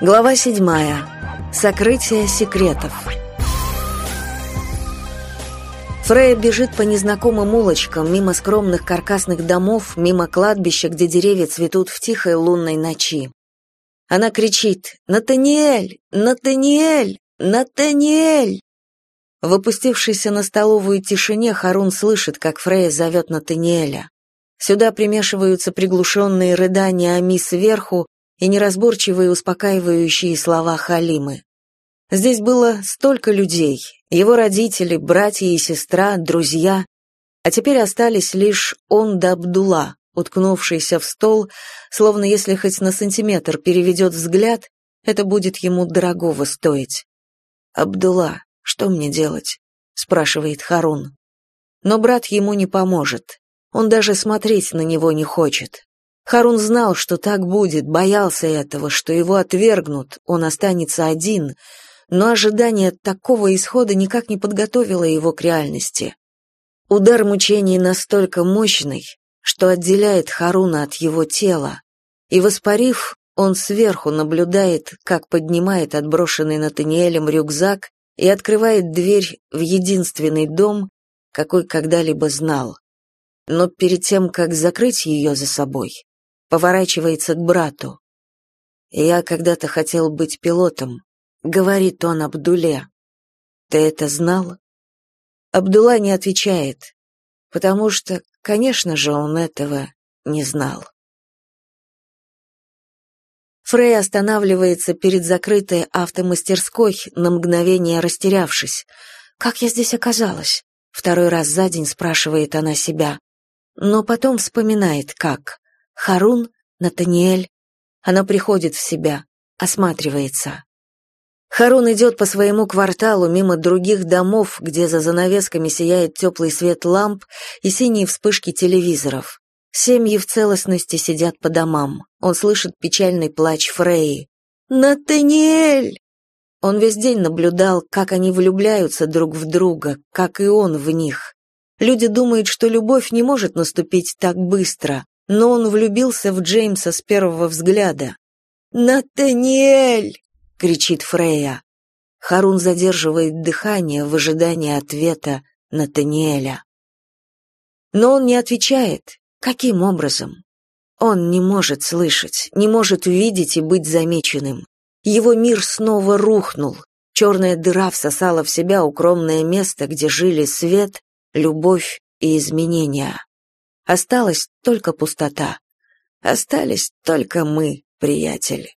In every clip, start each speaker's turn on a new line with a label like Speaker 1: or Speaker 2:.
Speaker 1: Глава седьмая. Сокрытие секретов. Фрея бежит по незнакомым улочкам, мимо скромных каркасных домов, мимо кладбища, где деревья цветут в тихой лунной ночи. Она кричит «Натаниэль! Натаниэль! Натаниэль!» В опустившейся на столовую тишине Харун слышит, как Фрея зовет Натаниэля. Сюда примешиваются приглушенные рыдания Ами сверху и неразборчивые успокаивающие слова Халимы. Здесь было столько людей, его родители, братья и сестра, друзья, а теперь остались лишь он да Абдулла, уткнувшийся в стол, словно если хоть на сантиметр переведет взгляд, это будет ему дорогого стоить. «Абдулла, что мне делать?» — спрашивает Харун. Но брат ему не поможет. Он даже смотреть на него не хочет. Харун знал, что так будет, боялся этого, что его отвергнут, он останется один, но ожидание такого исхода никак не подготовило его к реальности. Удар мучений настолько мощный, что отделяет Харуна от его тела, и, воспарив, он сверху наблюдает, как поднимает отброшенный Натаниэлем рюкзак и открывает дверь в единственный дом, какой когда-либо знал. Но перед тем, как закрыть ее за собой, поворачивается к брату. «Я когда-то хотел быть пилотом», — говорит он Абдуле. «Ты это знал?» Абдулла не отвечает, потому что, конечно же, он этого не знал. Фрей останавливается перед закрытой автомастерской, на мгновение растерявшись. «Как я здесь оказалась?» Второй раз за день спрашивает она себя. Но потом вспоминает, как. Харун, Натаниэль. Она приходит в себя, осматривается. Харун идет по своему кварталу мимо других домов, где за занавесками сияет теплый свет ламп и синие вспышки телевизоров. Семьи в целостности сидят по домам. Он слышит печальный плач Фреи. «Натаниэль!» Он весь день наблюдал, как они влюбляются друг в друга, как и он в них. Люди думают, что любовь не может наступить так быстро, но он влюбился в Джеймса с первого взгляда. «Натаниэль!» — кричит Фрея. Харун задерживает дыхание в ожидании ответа Натаниэля. Но он не отвечает. Каким образом? Он не может слышать, не может видеть и быть замеченным. Его мир снова рухнул. Черная дыра всосала в себя укромное место, где жили свет, любовь и изменения. Осталась только пустота. Остались только мы, приятели.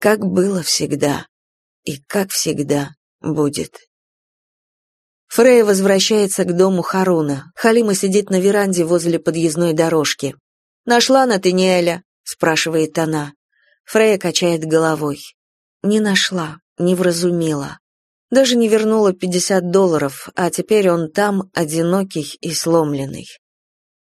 Speaker 1: Как было всегда, и как всегда будет. Фрея возвращается к дому Харуна. Халима сидит на веранде возле подъездной дорожки. «Нашла Натаниэля?» — спрашивает она. Фрея качает головой. «Не нашла, не вразумила. Даже не вернула пятьдесят долларов, а теперь он там, одинокий и сломленный.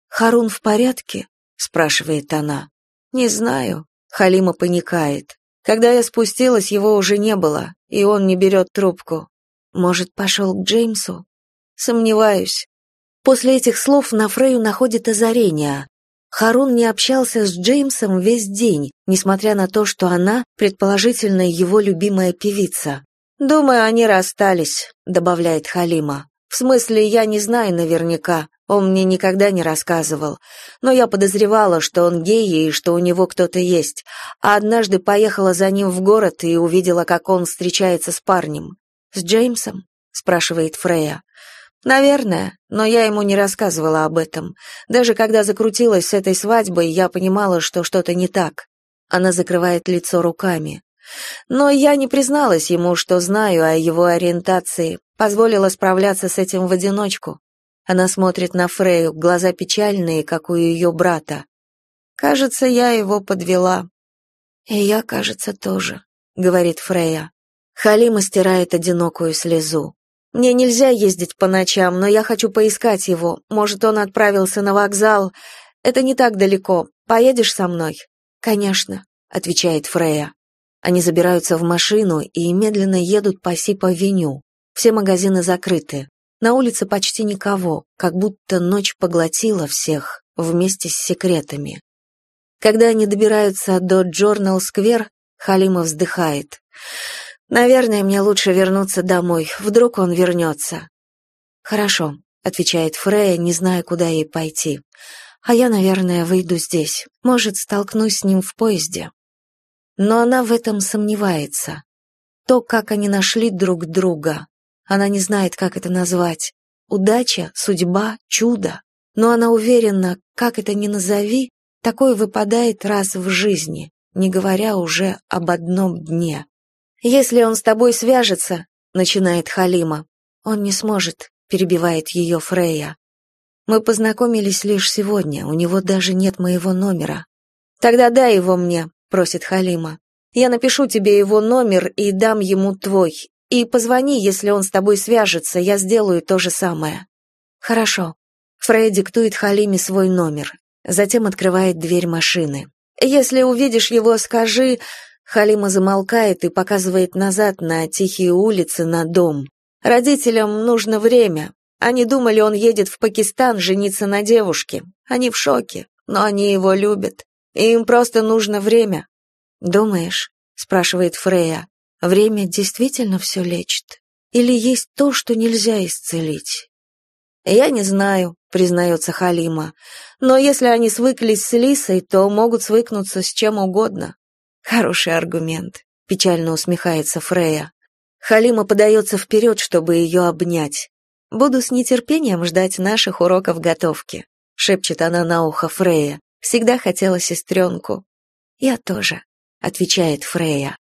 Speaker 1: «Харун в порядке?» — спрашивает она. «Не знаю». Халима паникает. Когда я спустилась, его уже не было, и он не берет трубку. Может, пошел к Джеймсу? Сомневаюсь. После этих слов на Фрею находит озарение. Харун не общался с Джеймсом весь день, несмотря на то, что она, предположительно, его любимая певица. «Думаю, они расстались», — добавляет Халима. «В смысле, я не знаю наверняка. Он мне никогда не рассказывал, но я подозревала, что он гей и что у него кто-то есть, а однажды поехала за ним в город и увидела, как он встречается с парнем. «С Джеймсом?» — спрашивает Фрея. «Наверное, но я ему не рассказывала об этом. Даже когда закрутилась с этой свадьбой, я понимала, что что-то не так». Она закрывает лицо руками. Но я не призналась ему, что знаю о его ориентации, позволила справляться с этим в одиночку. Она смотрит на Фрею, глаза печальные, как у ее брата. Кажется, я его подвела. И я, кажется, тоже, говорит Фрея. Халима стирает одинокую слезу. Мне нельзя ездить по ночам, но я хочу поискать его. Может, он отправился на вокзал. Это не так далеко. Поедешь со мной? Конечно, отвечает Фрея. Они забираются в машину и медленно едут по Сипа-Веню. Все магазины закрыты. На улице почти никого, как будто ночь поглотила всех вместе с секретами. Когда они добираются до Джорнал-сквер, Халима вздыхает. «Наверное, мне лучше вернуться домой. Вдруг он вернется». «Хорошо», — отвечает Фрея, не зная, куда ей пойти. «А я, наверное, выйду здесь. Может, столкнусь с ним в поезде». Но она в этом сомневается. То, как они нашли друг друга, она не знает, как это назвать. Удача, судьба, чудо. Но она уверена, как это ни назови, такое выпадает раз в жизни, не говоря уже об одном дне. «Если он с тобой свяжется», — начинает Халима. «Он не сможет», — перебивает ее Фрея. «Мы познакомились лишь сегодня, у него даже нет моего номера». «Тогда дай его мне», — просит Халима. «Я напишу тебе его номер и дам ему твой. И позвони, если он с тобой свяжется, я сделаю то же самое». «Хорошо». Фрей диктует Халиме свой номер, затем открывает дверь машины. «Если увидишь его, скажи...» Халима замолкает и показывает назад на тихие улицы, на дом. «Родителям нужно время. Они думали, он едет в Пакистан жениться на девушке. Они в шоке, но они его любят. И им просто нужно время. «Думаешь?» — спрашивает Фрея. «Время действительно все лечит? Или есть то, что нельзя исцелить?» «Я не знаю», — признается Халима. «Но если они свыклись с Лисой, то могут свыкнуться с чем угодно». «Хороший аргумент», — печально усмехается Фрея. Халима подается вперед, чтобы ее обнять. «Буду с нетерпением ждать наших уроков готовки», — шепчет она на ухо Фрея. «Всегда хотела сестренку». «Я тоже», отвечает Фрея.